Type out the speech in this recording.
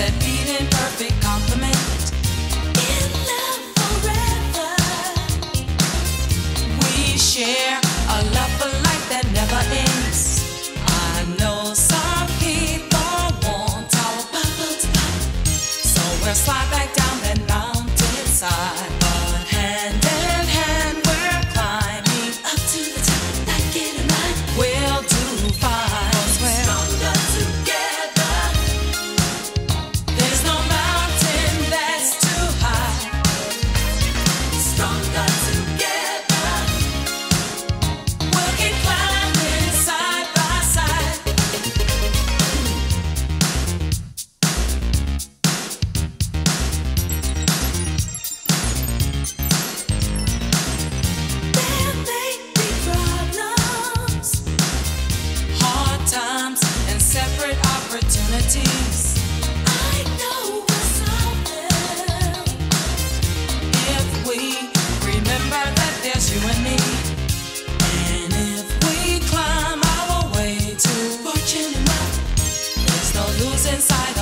that beat perfect. inside.